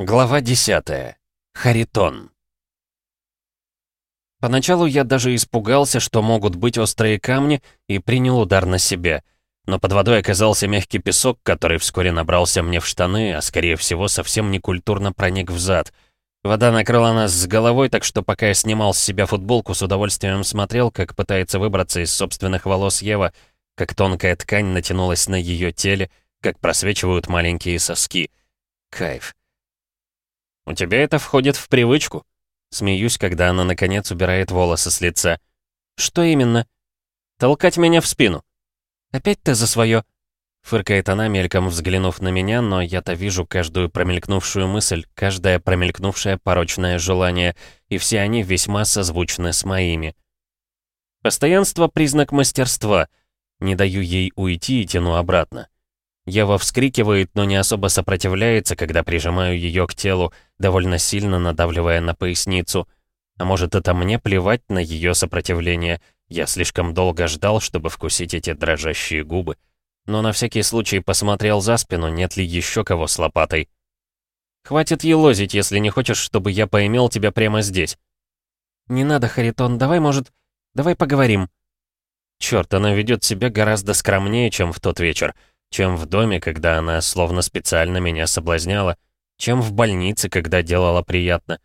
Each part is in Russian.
Глава 10. Харитон. Поначалу я даже испугался, что могут быть острые камни, и принял удар на себя. Но под водой оказался мягкий песок, который вскоре набрался мне в штаны, а скорее всего совсем некультурно проник в зад. Вода накрыла нас с головой, так что пока я снимал с себя футболку, с удовольствием смотрел, как пытается выбраться из собственных волос Ева, как тонкая ткань натянулась на ее теле, как просвечивают маленькие соски. Кайф. «У тебя это входит в привычку?» Смеюсь, когда она, наконец, убирает волосы с лица. «Что именно?» «Толкать меня в спину». «Опять ты за свое?» Фыркает она, мельком взглянув на меня, но я-то вижу каждую промелькнувшую мысль, каждое промелькнувшее порочное желание, и все они весьма созвучны с моими. Постоянство — признак мастерства. Не даю ей уйти и тяну обратно. Ева вскрикивает, но не особо сопротивляется, когда прижимаю ее к телу, довольно сильно надавливая на поясницу. А может, это мне плевать на ее сопротивление? Я слишком долго ждал, чтобы вкусить эти дрожащие губы. Но на всякий случай посмотрел за спину, нет ли еще кого с лопатой. «Хватит елозить, если не хочешь, чтобы я поимел тебя прямо здесь». «Не надо, Харитон, давай, может, давай поговорим». Черт, она ведет себя гораздо скромнее, чем в тот вечер чем в доме, когда она словно специально меня соблазняла, чем в больнице, когда делала приятно.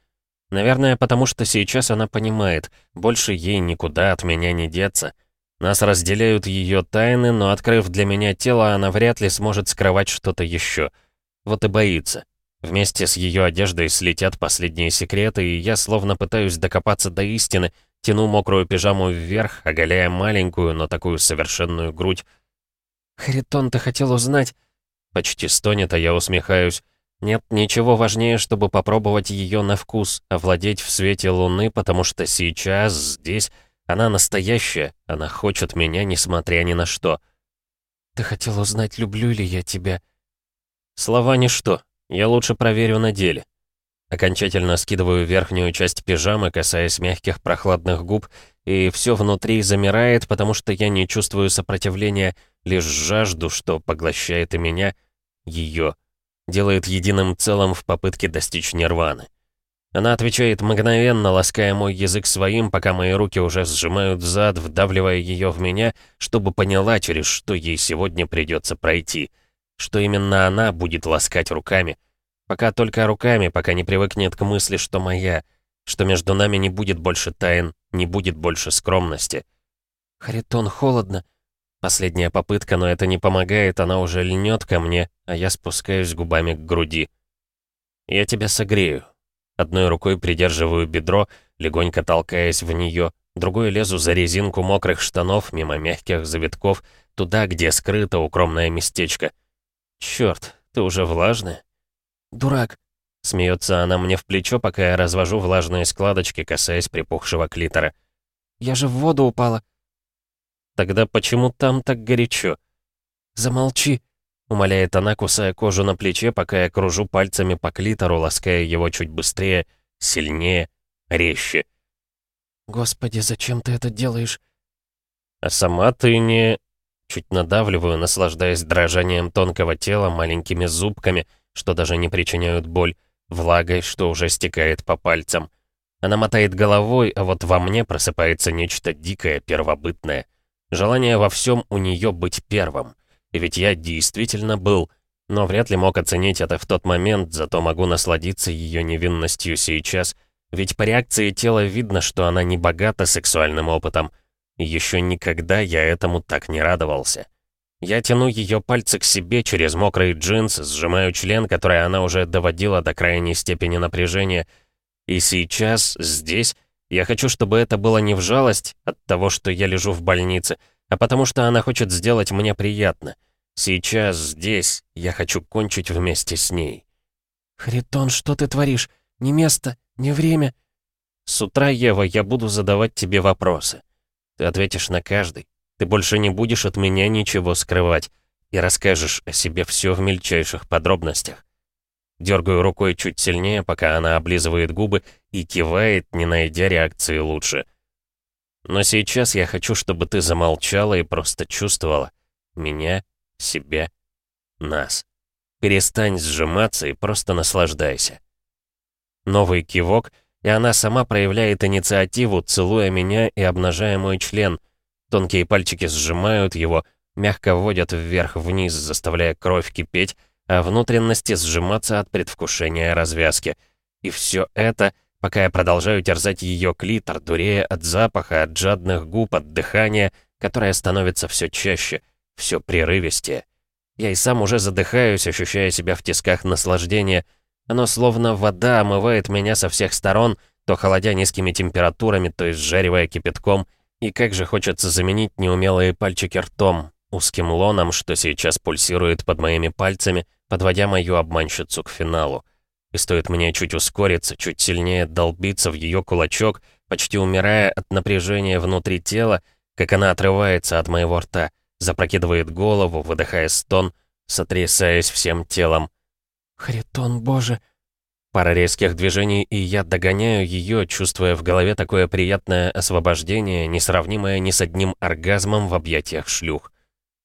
Наверное, потому что сейчас она понимает, больше ей никуда от меня не деться. Нас разделяют ее тайны, но открыв для меня тело, она вряд ли сможет скрывать что-то еще. Вот и боится. Вместе с ее одеждой слетят последние секреты, и я словно пытаюсь докопаться до истины, тяну мокрую пижаму вверх, оголяя маленькую, но такую совершенную грудь, «Харитон, ты хотел узнать...» Почти стонет, а я усмехаюсь. Нет ничего важнее, чтобы попробовать ее на вкус, овладеть в свете луны, потому что сейчас, здесь, она настоящая, она хочет меня, несмотря ни на что. «Ты хотел узнать, люблю ли я тебя?» Слова ничто, я лучше проверю на деле. Окончательно скидываю верхнюю часть пижамы, касаясь мягких прохладных губ, и все внутри замирает, потому что я не чувствую сопротивления, лишь жажду, что поглощает и меня, ее, делает единым целым в попытке достичь нирваны. Она отвечает мгновенно, лаская мой язык своим, пока мои руки уже сжимают зад, вдавливая ее в меня, чтобы поняла, через что ей сегодня придется пройти, что именно она будет ласкать руками. Пока только руками, пока не привыкнет к мысли, что моя, что между нами не будет больше тайн, не будет больше скромности. Харитон, холодно. Последняя попытка, но это не помогает, она уже льнет ко мне, а я спускаюсь губами к груди. Я тебя согрею. Одной рукой придерживаю бедро, легонько толкаясь в нее, другой лезу за резинку мокрых штанов мимо мягких завитков, туда, где скрыто укромное местечко. Черт, ты уже влажная? Дурак, Смеется она мне в плечо, пока я развожу влажные складочки, касаясь припухшего клитора. «Я же в воду упала». «Тогда почему там так горячо?» «Замолчи», — умоляет она, кусая кожу на плече, пока я кружу пальцами по клитору, лаская его чуть быстрее, сильнее, резче. «Господи, зачем ты это делаешь?» «А сама ты не...» Чуть надавливаю, наслаждаясь дрожанием тонкого тела маленькими зубками, что даже не причиняют боль влагой, что уже стекает по пальцам. Она мотает головой, а вот во мне просыпается нечто дикое, первобытное. Желание во всем у нее быть первым. И ведь я действительно был, но вряд ли мог оценить это в тот момент, зато могу насладиться ее невинностью сейчас, ведь по реакции тела видно, что она не богата сексуальным опытом. Еще никогда я этому так не радовался. Я тяну ее пальцы к себе через мокрые джинсы, сжимаю член, который она уже доводила до крайней степени напряжения. И сейчас, здесь, я хочу, чтобы это было не в жалость от того, что я лежу в больнице, а потому что она хочет сделать мне приятно. Сейчас, здесь, я хочу кончить вместе с ней. «Харитон, что ты творишь? Не место, не время». «С утра, Ева, я буду задавать тебе вопросы. Ты ответишь на каждый. Ты больше не будешь от меня ничего скрывать и расскажешь о себе все в мельчайших подробностях. Дергаю рукой чуть сильнее, пока она облизывает губы и кивает, не найдя реакции лучше. Но сейчас я хочу, чтобы ты замолчала и просто чувствовала. Меня, себя, нас. Перестань сжиматься и просто наслаждайся. Новый кивок, и она сама проявляет инициативу, целуя меня и обнажая мой член. Тонкие пальчики сжимают его, мягко вводят вверх-вниз, заставляя кровь кипеть, а внутренности сжиматься от предвкушения развязки. И все это, пока я продолжаю терзать ее клитор, дурея от запаха, от жадных губ, от дыхания, которое становится все чаще, все прерывистее. Я и сам уже задыхаюсь, ощущая себя в тисках наслаждения. Оно словно вода омывает меня со всех сторон, то холодя низкими температурами, то изжаривая кипятком. И как же хочется заменить неумелые пальчики ртом, узким лоном, что сейчас пульсирует под моими пальцами, подводя мою обманщицу к финалу. И стоит мне чуть ускориться, чуть сильнее долбиться в ее кулачок, почти умирая от напряжения внутри тела, как она отрывается от моего рта, запрокидывает голову, выдыхая стон, сотрясаясь всем телом. «Харитон, боже!» Пара резких движений, и я догоняю ее, чувствуя в голове такое приятное освобождение, несравнимое ни с одним оргазмом в объятиях шлюх.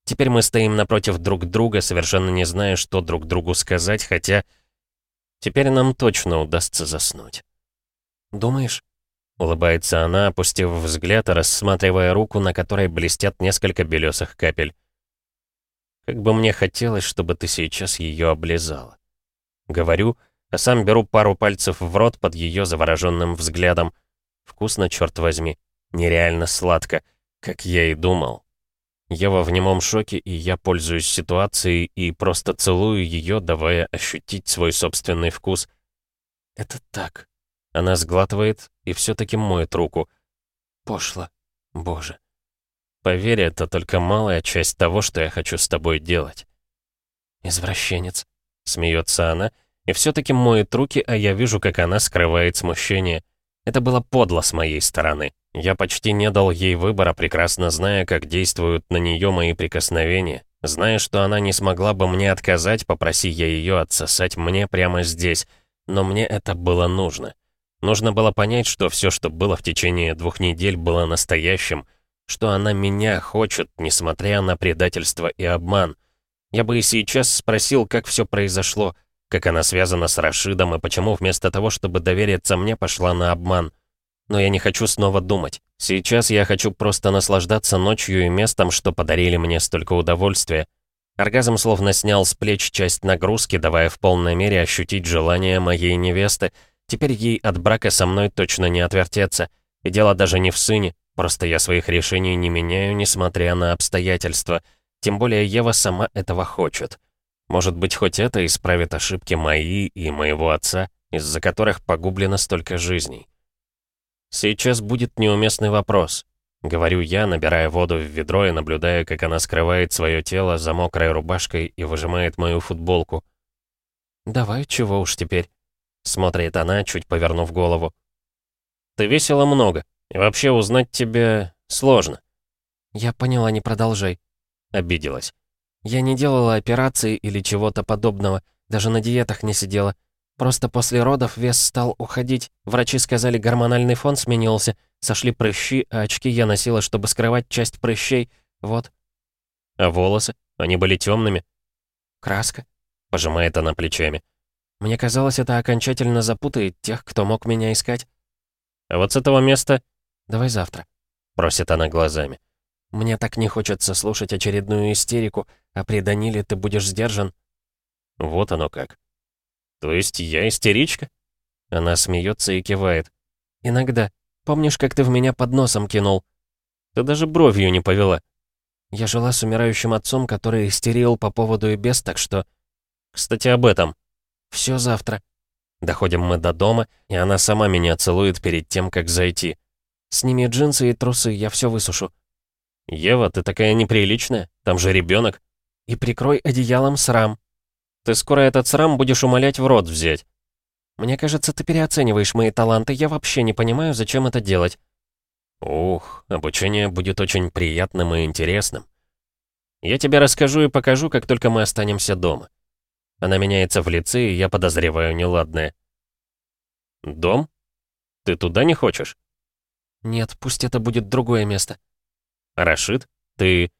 Теперь мы стоим напротив друг друга, совершенно не зная, что друг другу сказать, хотя... Теперь нам точно удастся заснуть. «Думаешь?» — улыбается она, опустив взгляд и рассматривая руку, на которой блестят несколько белесых капель. «Как бы мне хотелось, чтобы ты сейчас ее облизала». Говорю, а сам беру пару пальцев в рот под ее завороженным взглядом. Вкусно, черт возьми. Нереально сладко, как я и думал. Ева в немом шоке, и я пользуюсь ситуацией и просто целую ее, давая ощутить свой собственный вкус. «Это так». Она сглатывает и все-таки моет руку. «Пошло. Боже». Поверь, это только малая часть того, что я хочу с тобой делать. «Извращенец», — смеется она, и все-таки моет руки, а я вижу, как она скрывает смущение. Это было подло с моей стороны. Я почти не дал ей выбора, прекрасно зная, как действуют на нее мои прикосновения, зная, что она не смогла бы мне отказать, попроси я ее отсосать мне прямо здесь, но мне это было нужно. Нужно было понять, что все, что было в течение двух недель, было настоящим, что она меня хочет, несмотря на предательство и обман. Я бы и сейчас спросил, как все произошло, как она связана с Рашидом и почему вместо того, чтобы довериться мне, пошла на обман. Но я не хочу снова думать. Сейчас я хочу просто наслаждаться ночью и местом, что подарили мне столько удовольствия. Оргазм словно снял с плеч часть нагрузки, давая в полной мере ощутить желание моей невесты. Теперь ей от брака со мной точно не отвертеться. И дело даже не в сыне, просто я своих решений не меняю, несмотря на обстоятельства. Тем более Ева сама этого хочет. Может быть, хоть это исправит ошибки мои и моего отца, из-за которых погублено столько жизней. «Сейчас будет неуместный вопрос», — говорю я, набирая воду в ведро и наблюдая, как она скрывает свое тело за мокрой рубашкой и выжимает мою футболку. «Давай, чего уж теперь?» — смотрит она, чуть повернув голову. «Ты весила много, и вообще узнать тебя сложно». «Я поняла, не продолжай», — обиделась. «Я не делала операции или чего-то подобного, даже на диетах не сидела. Просто после родов вес стал уходить. Врачи сказали, гормональный фон сменился. Сошли прыщи, а очки я носила, чтобы скрывать часть прыщей. Вот. А волосы? Они были темными. Краска. Пожимает она плечами. Мне казалось, это окончательно запутает тех, кто мог меня искать. А вот с этого места... Давай завтра. Просит она глазами. Мне так не хочется слушать очередную истерику, а при Даниле ты будешь сдержан. Вот оно как. «То есть я истеричка?» Она смеется и кивает. «Иногда. Помнишь, как ты в меня под носом кинул?» «Ты даже бровью не повела». «Я жила с умирающим отцом, который истерил по поводу и без, так что...» «Кстати, об этом». «Все завтра». Доходим мы до дома, и она сама меня целует перед тем, как зайти. «Сними джинсы и трусы, я все высушу». «Ева, ты такая неприличная, там же ребенок. «И прикрой одеялом срам», ты скоро этот срам будешь умолять в рот взять. Мне кажется, ты переоцениваешь мои таланты. Я вообще не понимаю, зачем это делать. Ух, обучение будет очень приятным и интересным. Я тебе расскажу и покажу, как только мы останемся дома. Она меняется в лице, и я подозреваю неладное. Дом? Ты туда не хочешь? Нет, пусть это будет другое место. Рашид, ты...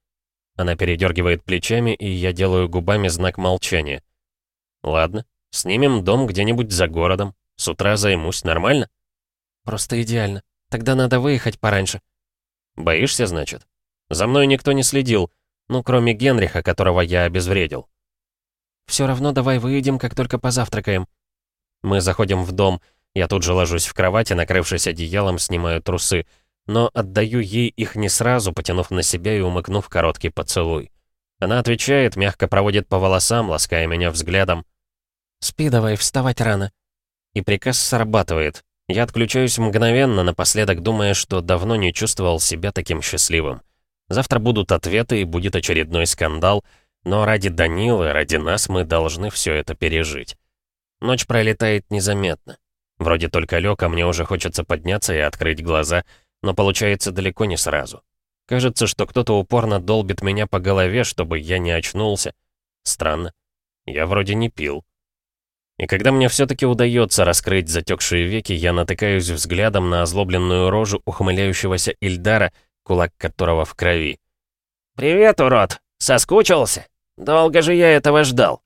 Она передергивает плечами, и я делаю губами знак молчания. Ладно, снимем дом где-нибудь за городом. С утра займусь, нормально?» «Просто идеально. Тогда надо выехать пораньше». «Боишься, значит? За мной никто не следил, ну, кроме Генриха, которого я обезвредил». «Все равно давай выйдем, как только позавтракаем». Мы заходим в дом. Я тут же ложусь в кровати, накрывшись одеялом, снимаю трусы. Но отдаю ей их не сразу, потянув на себя и умыкнув короткий поцелуй. Она отвечает, мягко проводит по волосам, лаская меня взглядом. «Спи давай, вставать рано». И приказ срабатывает. Я отключаюсь мгновенно, напоследок думая, что давно не чувствовал себя таким счастливым. Завтра будут ответы и будет очередной скандал, но ради Данилы, ради нас мы должны все это пережить. Ночь пролетает незаметно. Вроде только лег, а мне уже хочется подняться и открыть глаза, но получается далеко не сразу. Кажется, что кто-то упорно долбит меня по голове, чтобы я не очнулся. Странно. Я вроде не пил. И когда мне все-таки удается раскрыть затекшие веки, я натыкаюсь взглядом на озлобленную рожу ухмыляющегося Ильдара, кулак которого в крови. «Привет, урод! Соскучился? Долго же я этого ждал!»